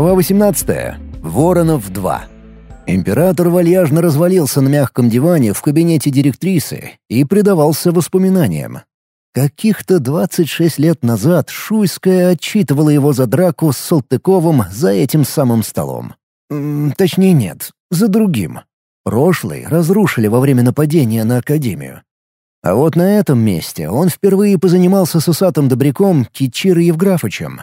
Глава 18. Воронов 2. Император вальяжно развалился на мягком диване в кабинете директрисы и предавался воспоминаниям. Каких-то 26 лет назад Шуйская отчитывала его за драку с Салтыковым за этим самым столом. М -м, точнее нет, за другим. Прошлый разрушили во время нападения на Академию. А вот на этом месте он впервые позанимался с усатым добряком Кичир Евграфычем,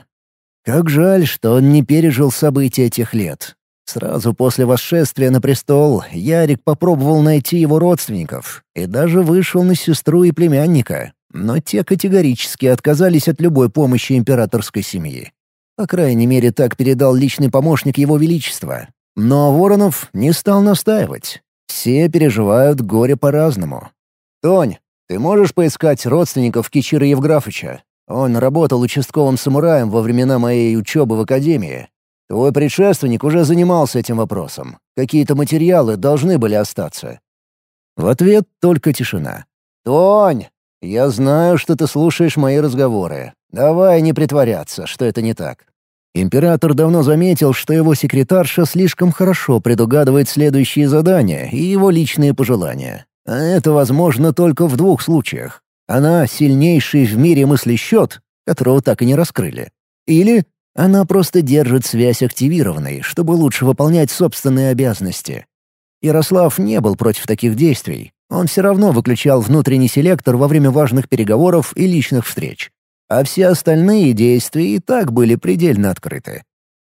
как жаль, что он не пережил события тех лет. Сразу после восшествия на престол Ярик попробовал найти его родственников и даже вышел на сестру и племянника, но те категорически отказались от любой помощи императорской семьи. По крайней мере, так передал личный помощник его величества. Но Воронов не стал настаивать. Все переживают горе по-разному. «Тонь, ты можешь поискать родственников Кичира Евграфыча? Он работал участковым самураем во времена моей учебы в академии. Твой предшественник уже занимался этим вопросом. Какие-то материалы должны были остаться». В ответ только тишина. «Тонь, я знаю, что ты слушаешь мои разговоры. Давай не притворяться, что это не так». Император давно заметил, что его секретарша слишком хорошо предугадывает следующие задания и его личные пожелания. А это возможно только в двух случаях. Она сильнейший в мире мыслещет, которого так и не раскрыли. Или она просто держит связь активированной, чтобы лучше выполнять собственные обязанности. Ярослав не был против таких действий. Он все равно выключал внутренний селектор во время важных переговоров и личных встреч. А все остальные действия и так были предельно открыты.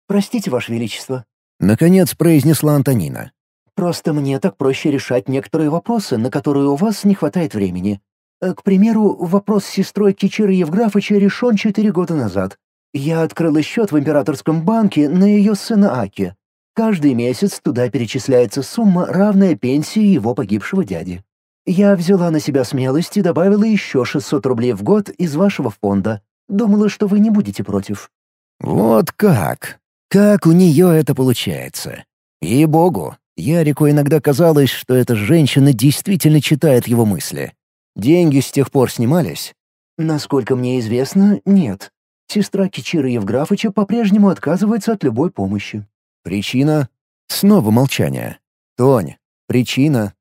«Простите, Ваше Величество», — наконец произнесла Антонина. «Просто мне так проще решать некоторые вопросы, на которые у вас не хватает времени. Э, к примеру, вопрос с сестрой Кичира Евграфыча решен четыре года назад. Я открыла счет в императорском банке на ее сына Аки. Каждый месяц туда перечисляется сумма, равная пенсии его погибшего дяди. Я взяла на себя смелость и добавила еще 600 рублей в год из вашего фонда. Думала, что вы не будете против». «Вот как? Как у нее это получается? И-богу, Ярику иногда казалось, что эта женщина действительно читает его мысли. Деньги с тех пор снимались? Насколько мне известно, нет. Сестра Кичира Евграфыча по-прежнему отказывается от любой помощи. Причина? Снова молчание. Тонь, причина?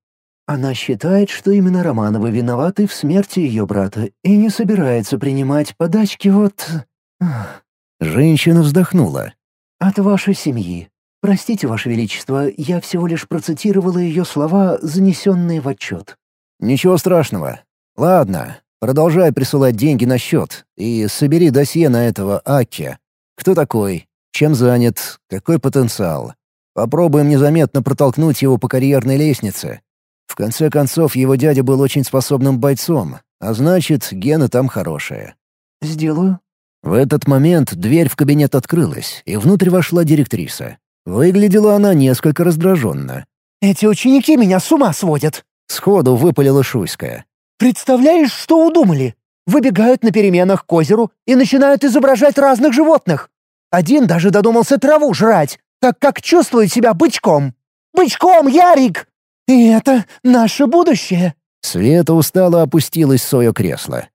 Она считает, что именно Романовы виноваты в смерти ее брата и не собирается принимать подачки от... Женщина вздохнула. «От вашей семьи. Простите, Ваше Величество, я всего лишь процитировала ее слова, занесенные в отчет». «Ничего страшного. «Ладно, продолжай присылать деньги на счет и собери досье на этого Аки. Кто такой? Чем занят? Какой потенциал? Попробуем незаметно протолкнуть его по карьерной лестнице. В конце концов, его дядя был очень способным бойцом, а значит, гены там хорошие». «Сделаю». В этот момент дверь в кабинет открылась, и внутрь вошла директриса. Выглядела она несколько раздраженно. «Эти ученики меня с ума сводят!» Сходу выпалила Шуйская. Представляешь, что удумали? Выбегают на переменах к озеру и начинают изображать разных животных. Один даже додумался траву жрать, так как чувствует себя бычком. Бычком, Ярик! И это наше будущее. Света устало опустилась в свое кресло.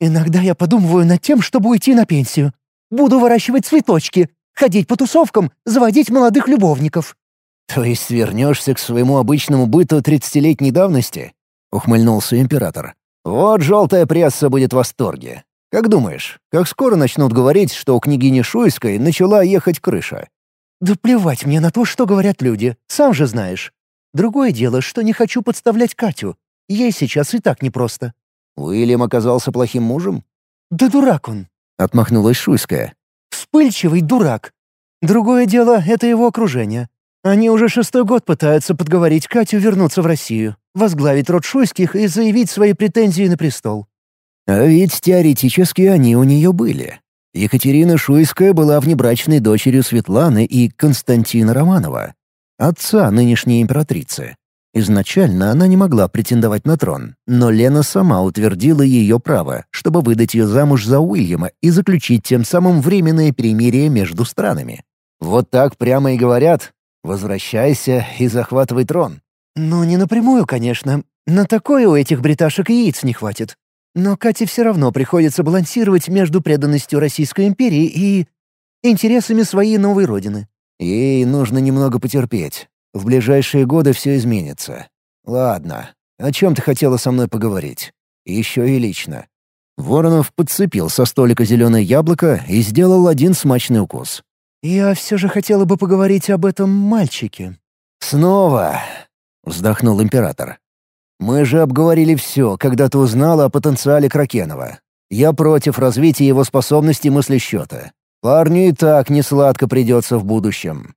Иногда я подумываю над тем, чтобы уйти на пенсию. Буду выращивать цветочки, ходить по тусовкам, заводить молодых любовников. То есть вернешься к своему обычному быту тридцатилетней давности? — ухмыльнулся император. «Вот желтая пресса будет в восторге. Как думаешь, как скоро начнут говорить, что у княгини Шуйской начала ехать крыша?» «Да плевать мне на то, что говорят люди, сам же знаешь. Другое дело, что не хочу подставлять Катю. Ей сейчас и так непросто». «Уильям оказался плохим мужем?» «Да дурак он», — отмахнулась Шуйская. «Вспыльчивый дурак. Другое дело — это его окружение. Они уже шестой год пытаются подговорить Катю вернуться в Россию, возглавить род Шуйских и заявить свои претензии на престол. А ведь теоретически они у нее были. Екатерина Шуйская была внебрачной дочерью Светланы и Константина Романова, отца нынешней императрицы. Изначально она не могла претендовать на трон, но Лена сама утвердила ее право, чтобы выдать ее замуж за Уильяма и заключить тем самым временное перемирие между странами. Вот так прямо и говорят, Возвращайся и захватывай трон». «Ну, не напрямую, конечно. На такое у этих бриташек яиц не хватит. Но Кате все равно приходится балансировать между преданностью Российской империи и... интересами своей новой родины. Ей нужно немного потерпеть. В ближайшие годы все изменится. Ладно, о чем ты хотела со мной поговорить? Еще и лично. Воронов подцепил со столика зеленое яблоко и сделал один смачный укус. «Я все же хотела бы поговорить об этом мальчике». «Снова?» — вздохнул император. «Мы же обговорили все, когда ты узнала о потенциале Кракенова. Я против развития его способностей мыслесчета. Парню и так несладко придется в будущем.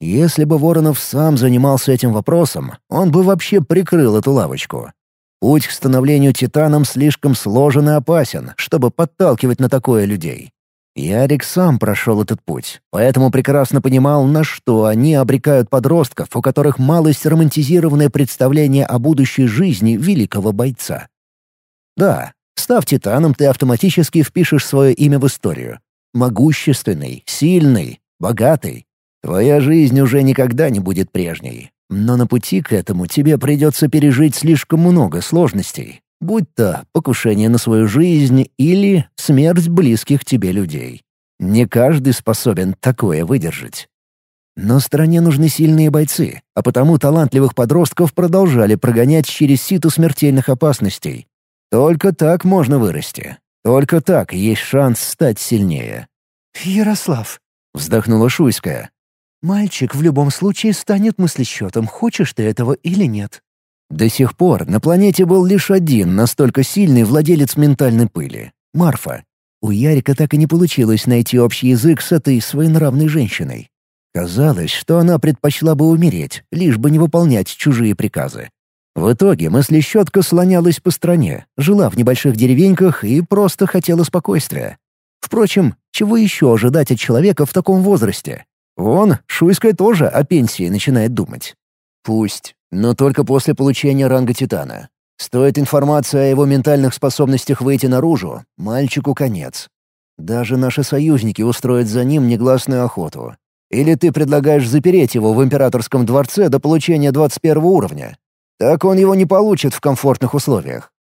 Если бы Воронов сам занимался этим вопросом, он бы вообще прикрыл эту лавочку. Путь к становлению титаном слишком сложен и опасен, чтобы подталкивать на такое людей. Ярик сам прошел этот путь, поэтому прекрасно понимал, на что они обрекают подростков, у которых малость романтизированное представление о будущей жизни великого бойца. Да, став титаном, ты автоматически впишешь свое имя в историю. Могущественный, сильный, богатый, Твоя жизнь уже никогда не будет прежней. Но на пути к этому тебе придется пережить слишком много сложностей, будь то покушение на свою жизнь или смерть близких тебе людей. Не каждый способен такое выдержать. Но стране нужны сильные бойцы, а потому талантливых подростков продолжали прогонять через ситу смертельных опасностей. Только так можно вырасти. Только так есть шанс стать сильнее. «Ярослав», — вздохнула Шуйская, Мальчик в любом случае станет мыслесчетом, хочешь ты этого или нет. До сих пор на планете был лишь один настолько сильный владелец ментальной пыли — Марфа. У Ярика так и не получилось найти общий язык с этой своенравной женщиной. Казалось, что она предпочла бы умереть, лишь бы не выполнять чужие приказы. В итоге мыслещетка слонялась по стране, жила в небольших деревеньках и просто хотела спокойствия. Впрочем, чего еще ожидать от человека в таком возрасте? Вон, Шуйская тоже о пенсии начинает думать. Пусть, но только после получения ранга Титана. Стоит информация о его ментальных способностях выйти наружу, мальчику конец. Даже наши союзники устроят за ним негласную охоту. Или ты предлагаешь запереть его в императорском дворце до получения 21 уровня? Так он его не получит в комфортных условиях.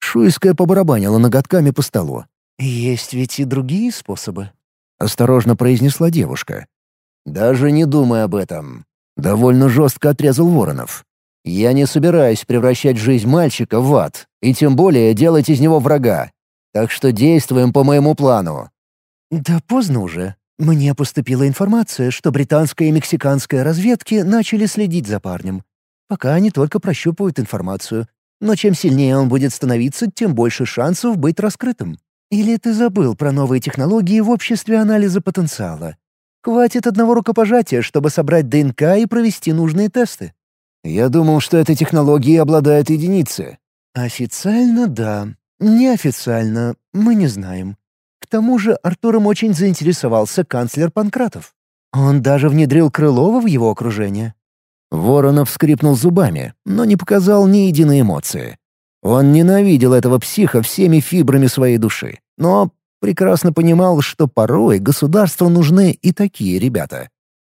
Шуйская побарабанила ноготками по столу. «Есть ведь и другие способы», — осторожно произнесла девушка. «Даже не думай об этом», — довольно жестко отрезал Воронов. «Я не собираюсь превращать жизнь мальчика в ад, и тем более делать из него врага. Так что действуем по моему плану». «Да поздно уже. Мне поступила информация, что британская и мексиканская разведки начали следить за парнем. Пока они только прощупывают информацию. Но чем сильнее он будет становиться, тем больше шансов быть раскрытым. Или ты забыл про новые технологии в обществе анализа потенциала? Хватит одного рукопожатия, чтобы собрать ДНК и провести нужные тесты. Я думал, что этой технологией обладают единицы. Официально — да. Неофициально — мы не знаем. К тому же Артуром очень заинтересовался канцлер Панкратов. Он даже внедрил Крылова в его окружение. Воронов скрипнул зубами, но не показал ни единой эмоции. Он ненавидел этого психа всеми фибрами своей души, но прекрасно понимал, что порой государству нужны и такие ребята.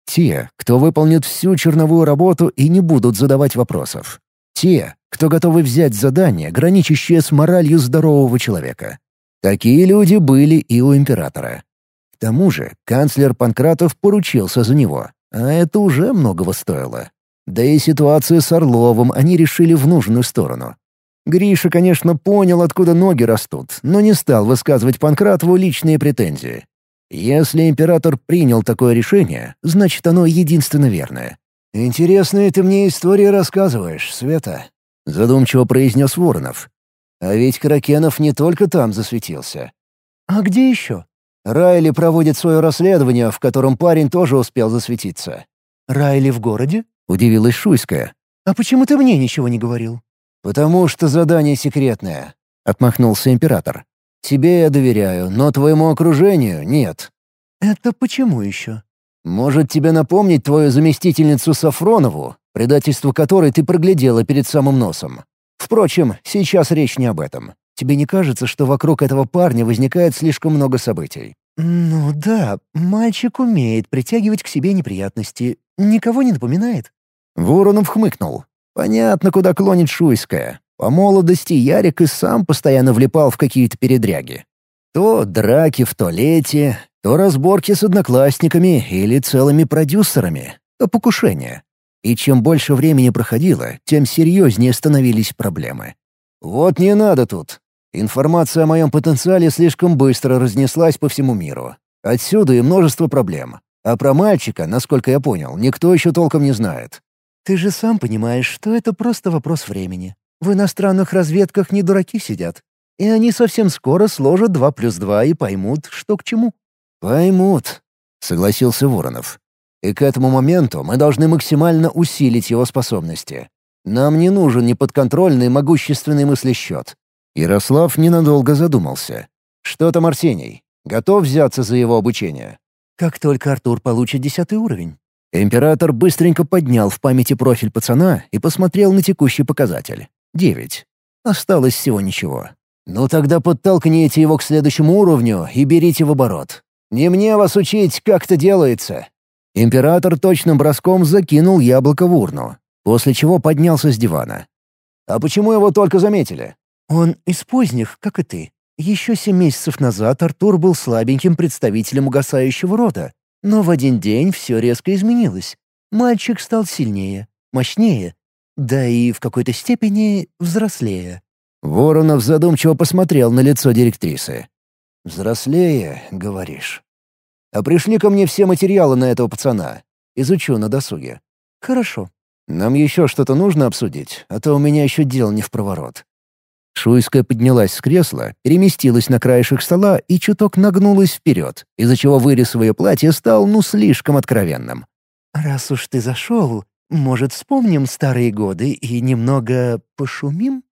Те, кто выполнит всю черновую работу и не будут задавать вопросов. Те, кто готовы взять задание, граничащее с моралью здорового человека. Такие люди были и у императора. К тому же канцлер Панкратов поручился за него, а это уже многого стоило. Да и ситуацию с Орловым они решили в нужную сторону. Гриша, конечно, понял, откуда ноги растут, но не стал высказывать Панкратову личные претензии. Если император принял такое решение, значит, оно единственно верное. «Интересные ты мне истории рассказываешь, Света», — задумчиво произнес Воронов. «А ведь Кракенов не только там засветился». «А где еще?» Райли проводит свое расследование, в котором парень тоже успел засветиться. «Райли в городе?» — удивилась Шуйская. «А почему ты мне ничего не говорил?» «Потому что задание секретное», — отмахнулся император. «Тебе я доверяю, но твоему окружению нет». «Это почему еще?» «Может, тебе напомнить твою заместительницу Сафронову, предательство которой ты проглядела перед самым носом? Впрочем, сейчас речь не об этом. Тебе не кажется, что вокруг этого парня возникает слишком много событий?» «Ну да, мальчик умеет притягивать к себе неприятности. Никого не напоминает?» Воронов хмыкнул. Понятно, куда клонит Шуйская. По молодости Ярик и сам постоянно влипал в какие-то передряги. То драки в туалете, то разборки с одноклассниками или целыми продюсерами, то покушения. И чем больше времени проходило, тем серьезнее становились проблемы. Вот не надо тут. Информация о моем потенциале слишком быстро разнеслась по всему миру. Отсюда и множество проблем. А про мальчика, насколько я понял, никто еще толком не знает. Ты же сам понимаешь, что это просто вопрос времени. В иностранных разведках не дураки сидят. И они совсем скоро сложат два плюс два и поймут, что к чему. «Поймут», — согласился Воронов. «И к этому моменту мы должны максимально усилить его способности. Нам не нужен неподконтрольный могущественный мыслесчет». Ярослав ненадолго задумался. «Что там Арсений? Готов взяться за его обучение?» «Как только Артур получит десятый уровень». Император быстренько поднял в памяти профиль пацана и посмотрел на текущий показатель. Девять. Осталось всего ничего. Ну тогда подтолкните его к следующему уровню и берите в оборот. Не мне вас учить, как это делается. Император точным броском закинул яблоко в урну, после чего поднялся с дивана. «А почему его только заметили?» «Он из поздних, как и ты. Еще семь месяцев назад Артур был слабеньким представителем угасающего рода, но в один день все резко изменилось. Мальчик стал сильнее, мощнее, да и в какой-то степени взрослее. Воронов задумчиво посмотрел на лицо директрисы. «Взрослее, говоришь. А пришли ко мне все материалы на этого пацана. Изучу на досуге». «Хорошо». «Нам еще что-то нужно обсудить, а то у меня еще дел не в проворот». Шуйская поднялась с кресла, переместилась на краешек стола и чуток нагнулась вперед, из-за чего вырез свое платье стал ну слишком откровенным. «Раз уж ты зашел, может, вспомним старые годы и немного пошумим?»